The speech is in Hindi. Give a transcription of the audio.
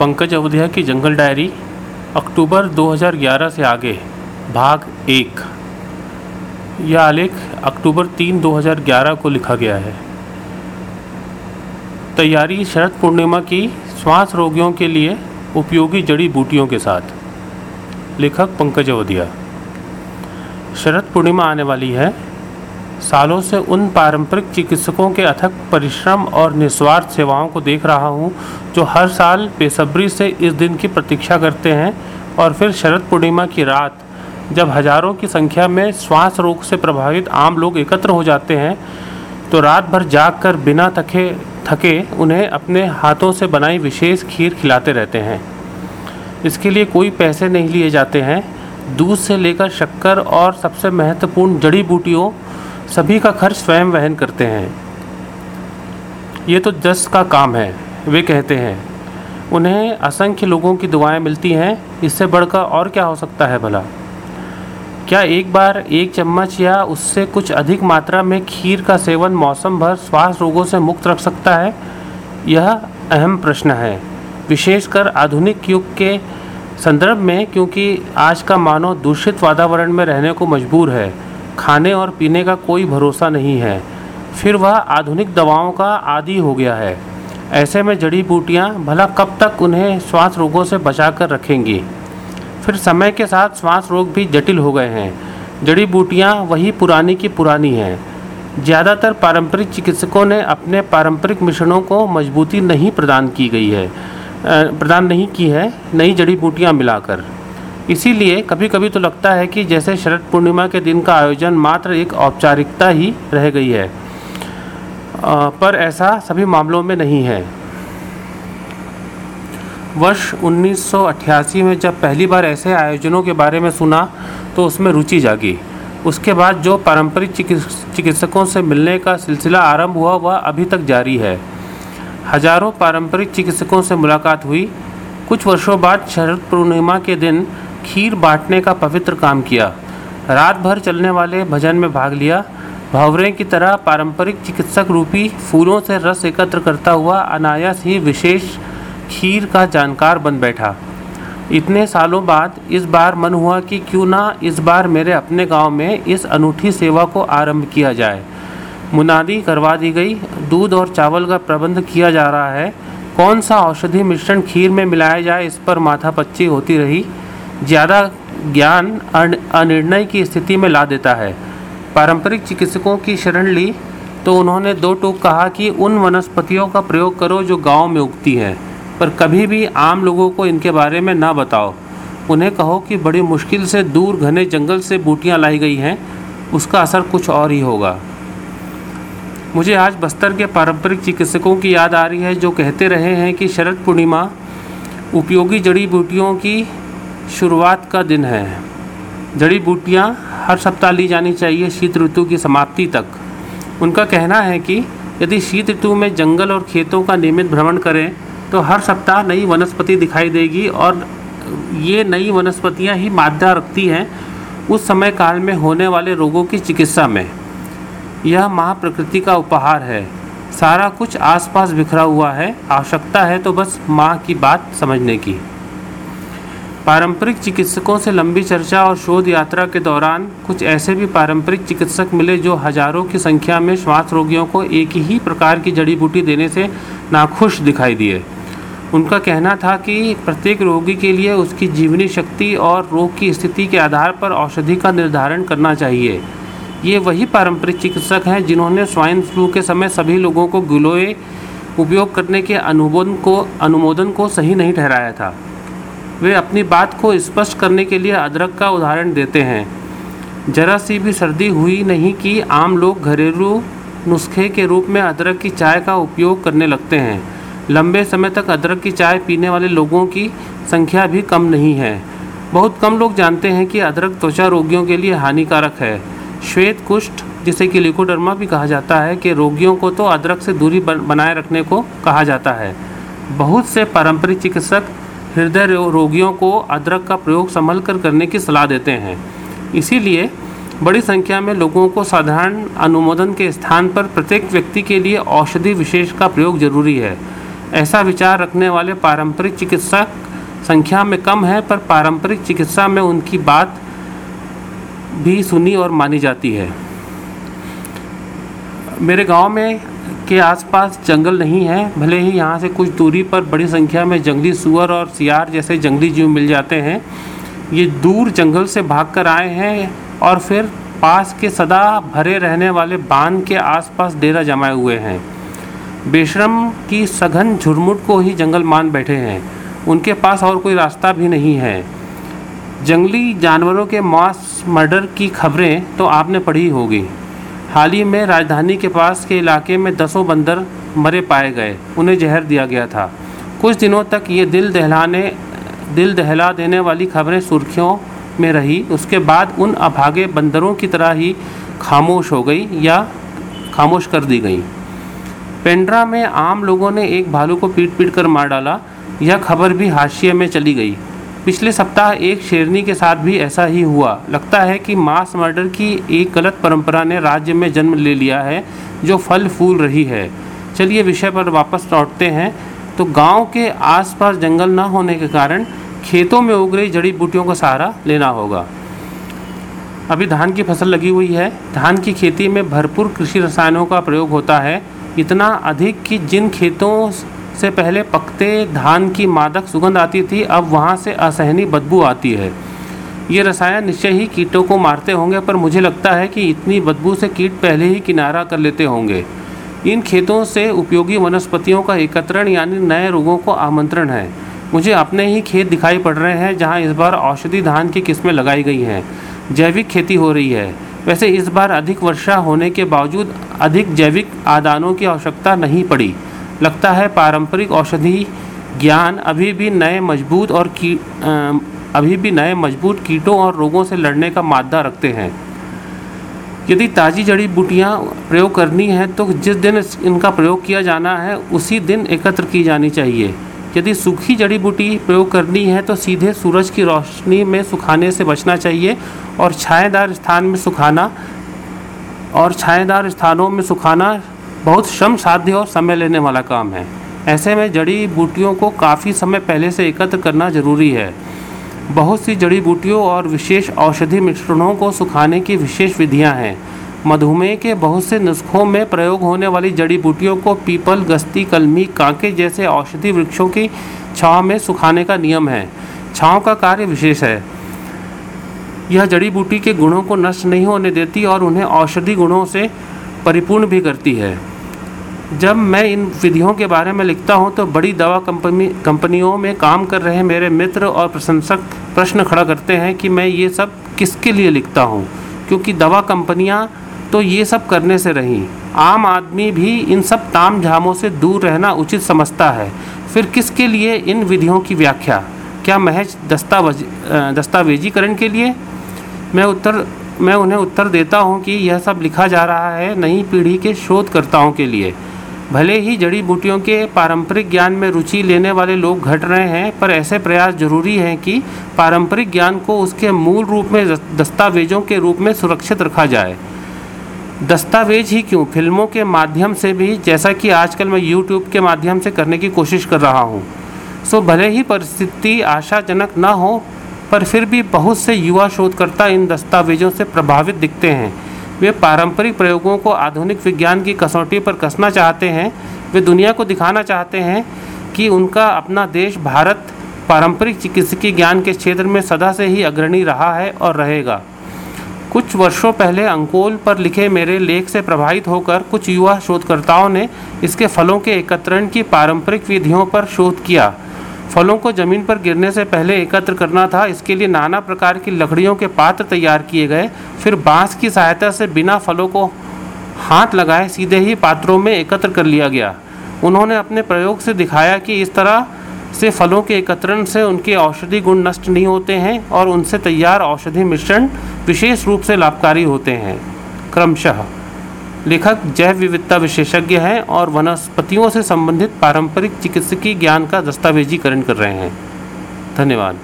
पंकज अवधिया की जंगल डायरी, अक्टूबर 2011 से आगे, भाग एक। यह आलेख अक्टूबर 3 2011 को लिखा गया है। तैयारी शरद पूर्णिमा की श्वास रोगियों के लिए उपयोगी जड़ी बूटियों के साथ। लेखक पंकज अवधिया। शरद पूर्णिमा आने वाली है। सालों से उन पारंपरिक चिकित्सकों के अथक परिश्रम और निस्वार्थ सेवाओं को देख रहा हूँ, जो हर साल बेसब्री से इस दिन की प्रतीक्षा करते हैं और फिर शरद पूर्णिमा की रात, जब हज़ारों की संख्या में श्वास रोग से प्रभावित आम लोग एकत्र हो जाते हैं तो रात भर जाग कर बिना थके थके उन्हें अपने हाथों से बनाई विशेष खीर खिलाते रहते हैं। इसके लिए कोई पैसे नहीं लिए जाते हैं। दूध से लेकर शक्कर और सबसे महत्वपूर्ण जड़ी बूटियों सभी का खर्च स्वयं वहन करते हैं। ये तो जस का काम है, वे कहते हैं। उन्हें असंख्य लोगों की दुआएँ मिलती हैं, इससे बढ़कर और क्या हो सकता है भला? क्या एक बार एक चम्मच या उससे कुछ अधिक मात्रा में खीर का सेवन मौसम भर श्वास रोगों से मुक्त रख सकता है? यह अहम प्रश्न है, विशेषकर आधुनिक युग के संदर्भ में, क्योंकि आज का मानव दूषित वातावरण में रहने को मजबूर है। खाने और पीने का कोई भरोसा नहीं है। फिर वह आधुनिक दवाओं का आदि हो गया है। ऐसे में जड़ी बूटियाँ भला कब तक उन्हें श्वास रोगों से बचा कर रखेंगी? फिर समय के साथ श्वास रोग भी जटिल हो गए हैं। जड़ी बूटियाँ वही पुरानी की पुरानी हैं। ज़्यादातर पारंपरिक चिकित्सकों ने अपने पारंपरिक मिश्रणों को मजबूती नहीं प्रदान की गई है। प्रदान नहीं की है नई जड़ी बूटियाँ मिलाकर। इसीलिए कभी कभी तो लगता है कि जैसे शरद पूर्णिमा के दिन का आयोजन मात्र एक औपचारिकता ही रह गई है। आ, पर ऐसा सभी मामलों में नहीं है। वर्ष 1988 में जब पहली बार ऐसे आयोजनों के बारे में सुना तो उसमें रुचि जागी। उसके बाद जो पारंपरिक चिकित्सकों से मिलने का सिलसिला आरंभ हुआ वह अभी तक जारी है। हज़ारों पारंपरिक चिकित्सकों से मुलाकात हुई। कुछ वर्षों बाद शरद पूर्णिमा के दिन खीर बांटने का पवित्र काम किया। रात भर चलने वाले भजन में भाग लिया। भावरे की तरह पारंपरिक चिकित्सक रूपी फूलों से रस एकत्र करता हुआ अनायास ही विशेष खीर का जानकार बन बैठा। इतने सालों बाद इस बार मन हुआ कि क्यों ना इस बार मेरे अपने गाँव में इस अनूठी सेवा को आरंभ किया जाए। मुनादी करवा दी गई। दूध और चावल का प्रबंध किया जा रहा है। कौन सा औषधि मिश्रण खीर में मिलाया जाए इस पर माथापच्ची होती रही? ज़्यादा ज्ञान अनिर्णय की स्थिति में ला देता है। पारंपरिक चिकित्सकों की शरण ली तो उन्होंने दो टूक कहा कि उन वनस्पतियों का प्रयोग करो जो गाँव में उगती हैं, पर कभी भी आम लोगों को इनके बारे में ना बताओ। उन्हें कहो कि बड़ी मुश्किल से दूर घने जंगल से बूटियाँ लाई गई हैं, उसका असर कुछ और ही होगा। मुझे आज बस्तर के पारंपरिक चिकित्सकों की याद आ रही है, जो कहते रहे हैं कि शरद पूर्णिमा उपयोगी जड़ी बूटियों की शुरुआत का दिन है। जड़ी बूटियाँ हर सप्ताह ली जानी चाहिए शीत ऋतु की समाप्ति तक। उनका कहना है कि यदि शीत ऋतु में जंगल और खेतों का नियमित भ्रमण करें तो हर सप्ताह नई वनस्पति दिखाई देगी और ये नई वनस्पतियाँ ही मादा रखती हैं उस समय काल में होने वाले रोगों की चिकित्सा में। यह महाप्रकृति का उपहार है। सारा कुछ आसपास बिखरा हुआ है। आवश्यकता है तो बस माँ की बात समझने की। पारंपरिक चिकित्सकों से लंबी चर्चा और शोध यात्रा के दौरान कुछ ऐसे भी पारंपरिक चिकित्सक मिले जो हज़ारों की संख्या में श्वास रोगियों को एक ही प्रकार की जड़ी बूटी देने से नाखुश दिखाई दिए। उनका कहना था कि प्रत्येक रोगी के लिए उसकी जीवनी शक्ति और रोग की स्थिति के आधार पर औषधि का निर्धारण करना चाहिए। ये वही पारंपरिक चिकित्सक हैं जिन्होंने स्वाइन फ्लू के समय सभी लोगों को गिलोय उपयोग करने के अनुमोदन को अनुमोदन को सही नहीं ठहराया था। वे अपनी बात को स्पष्ट करने के लिए अदरक का उदाहरण देते हैं। जरा सी भी सर्दी हुई नहीं कि आम लोग घरेलू नुस्खे के रूप में अदरक की चाय का उपयोग करने लगते हैं। लंबे समय तक अदरक की चाय पीने वाले लोगों की संख्या भी कम नहीं है। बहुत कम लोग जानते हैं कि अदरक त्वचा रोगियों के लिए हानिकारक है। श्वेत कुष्ठ, जिसे कि लिकोडर्मा भी कहा जाता है कि रोगियों को तो अदरक से दूरी बनाए रखने को कहा जाता है। बहुत से पारंपरिक चिकित्सक हृदय रोगियों को अदरक का प्रयोग संभल कर करने की सलाह देते हैं। इसीलिए बड़ी संख्या में लोगों को साधारण अनुमोदन के स्थान पर प्रत्येक व्यक्ति के लिए औषधि विशेष का प्रयोग ज़रूरी है। ऐसा विचार रखने वाले पारंपरिक चिकित्सक संख्या में कम है, पर पारंपरिक चिकित्सा में उनकी बात भी सुनी और मानी जाती है। मेरे गाँव में के आसपास जंगल नहीं है, भले ही यहाँ से कुछ दूरी पर बड़ी संख्या में जंगली सुअर और सियार जैसे जंगली जीव मिल जाते हैं। ये दूर जंगल से भागकर आए हैं और फिर पास के सदा भरे रहने वाले बाँध के आसपास डेरा जमाए हुए हैं। बेशरम की सघन झुरमुट को ही जंगल मान बैठे हैं। उनके पास और कोई रास्ता भी नहीं है। जंगली जानवरों के मास मर्डर की खबरें तो आपने पढ़ी होगी। हाल ही में राजधानी के पास के इलाके में दसों बंदर मरे पाए गए, उन्हें जहर दिया गया था। कुछ दिनों तक ये दिल दहलाने, दिल दहला देने वाली खबरें सुर्खियों में रही, उसके बाद उन अभागे बंदरों की तरह ही खामोश हो गई या खामोश कर दी गई। पेंड्रा में आम लोगों ने एक भालू को पीट पीट कर मार डाला, यह खबर भी हाशिए में चली गई। पिछले सप्ताह एक शेरनी के साथ भी ऐसा ही हुआ। लगता है कि मास मर्डर की एक गलत परंपरा ने राज्य में जन्म ले लिया है, जो फल फूल रही है। चलिए विषय पर वापस लौटते हैं। तो गाँव के आसपास जंगल न होने के कारण खेतों में उग रही जड़ी बूटियों का सहारा लेना होगा। अभी धान की फ़सल लगी हुई है। धान की खेती में भरपूर कृषि रसायनों का प्रयोग होता है। इतना अधिक कि जिन खेतों से पहले पकते धान की मादक सुगंध आती थी, अब वहाँ से असहनी बदबू आती है। ये रसायन निश्चय ही कीटों को मारते होंगे, पर मुझे लगता है कि इतनी बदबू से कीट पहले ही किनारा कर लेते होंगे। इन खेतों से उपयोगी वनस्पतियों का एकत्रण यानी नए रोगों को आमंत्रण है। मुझे अपने ही खेत दिखाई पड़ रहे हैं, जहाँ इस बार औषधि धान की किस्में लगाई गई हैं। जैविक खेती हो रही है। वैसे इस बार अधिक वर्षा होने के बावजूद अधिक जैविक आदानों की आवश्यकता नहीं पड़ी। लगता है पारंपरिक औषधि ज्ञान अभी भी नए मज़बूत और की अभी भी नए मज़बूत कीटों और रोगों से लड़ने का मादा रखते हैं। यदि ताज़ी जड़ी बूटियाँ प्रयोग करनी है तो जिस दिन इनका प्रयोग किया जाना है, उसी दिन एकत्र की जानी चाहिए। यदि सूखी जड़ी बूटी प्रयोग करनी है तो सीधे सूरज की रोशनी में सुखाने से बचना चाहिए और छाएदार स्थान में सुखाना, और छाएदार स्थानों में सुखाना बहुत श्रम साध्य और समय लेने वाला काम है। ऐसे में जड़ी बूटियों को काफ़ी समय पहले से एकत्र करना ज़रूरी है। बहुत सी जड़ी बूटियों और विशेष औषधि मिश्रणों को सुखाने की विशेष विधियाँ हैं। मधुमेह के बहुत से नुस्खों में प्रयोग होने वाली जड़ी बूटियों को पीपल गस्ती कलमी, कांके जैसे औषधि वृक्षों की छाँव में सुखाने का नियम है। छाँव का कार्य विशेष है। यह जड़ी बूटी के गुणों को नष्ट नहीं होने देती और उन्हें औषधि गुणों से परिपूर्ण भी करती है। जब मैं इन विधियों के बारे में लिखता हूँ तो बड़ी दवा कंपनी, कंपनियों में काम कर रहे मेरे मित्र और प्रशंसक प्रश्न खड़ा करते हैं कि मैं ये सब किसके लिए लिखता हूँ? क्योंकि दवा कंपनियाँ तो ये सब करने से रहीं। आम आदमी भी इन सब ताम झामों से दूर रहना उचित समझता है। फिर किसके लिए इन विधियों की व्याख्या? क्या महज दस्तावेज़ दस्तावेजीकरण के लिए? मैं उत्तर, मैं उन्हें उत्तर देता हूँ कि यह सब लिखा जा रहा है नई पीढ़ी के शोधकर्ताओं के लिए। भले ही जड़ी बूटियों के पारंपरिक ज्ञान में रुचि लेने वाले लोग घट रहे हैं, पर ऐसे प्रयास ज़रूरी हैं कि पारंपरिक ज्ञान को उसके मूल रूप में दस्तावेजों के रूप में सुरक्षित रखा जाए। दस्तावेज़ ही क्यों? फ़िल्मों के माध्यम से भी, जैसा कि आजकल मैं यूट्यूब के माध्यम से करने की कोशिश कर रहा हूँ। सो, भले ही परिस्थिति आशाजनक न हो, पर फिर भी बहुत से युवा शोधकर्ता इन दस्तावेजों से प्रभावित दिखते हैं। वे पारंपरिक प्रयोगों को आधुनिक विज्ञान की कसौटी पर कसना चाहते हैं, वे दुनिया को दिखाना चाहते हैं कि उनका अपना देश भारत पारंपरिक चिकित्सकीय ज्ञान के क्षेत्र में सदा से ही अग्रणी रहा है और रहेगा। कुछ वर्षों पहले अंकोल पर लिखे मेरे लेख से प्रभावित होकर कुछ युवा शोधकर्ताओं ने इसके फलों के एकत्रण की पारंपरिक विधियों पर शोध किया। फलों को ज़मीन पर गिरने से पहले एकत्र करना था। इसके लिए नाना प्रकार की लकड़ियों के पात्र तैयार किए गए। फिर बाँस की सहायता से बिना फलों को हाथ लगाए सीधे ही पात्रों में एकत्र कर लिया गया। उन्होंने अपने प्रयोग से दिखाया कि इस तरह से फलों के एकत्रण से उनके औषधि गुण नष्ट नहीं होते हैं और उनसे तैयार औषधि मिश्रण विशेष रूप से लाभकारी होते हैं। क्रमशः लेखक जैव विविधता विशेषज्ञ हैं और वनस्पतियों से संबंधित पारंपरिक चिकित्सकीय ज्ञान का दस्तावेजीकरण कर रहे हैं। धन्यवाद।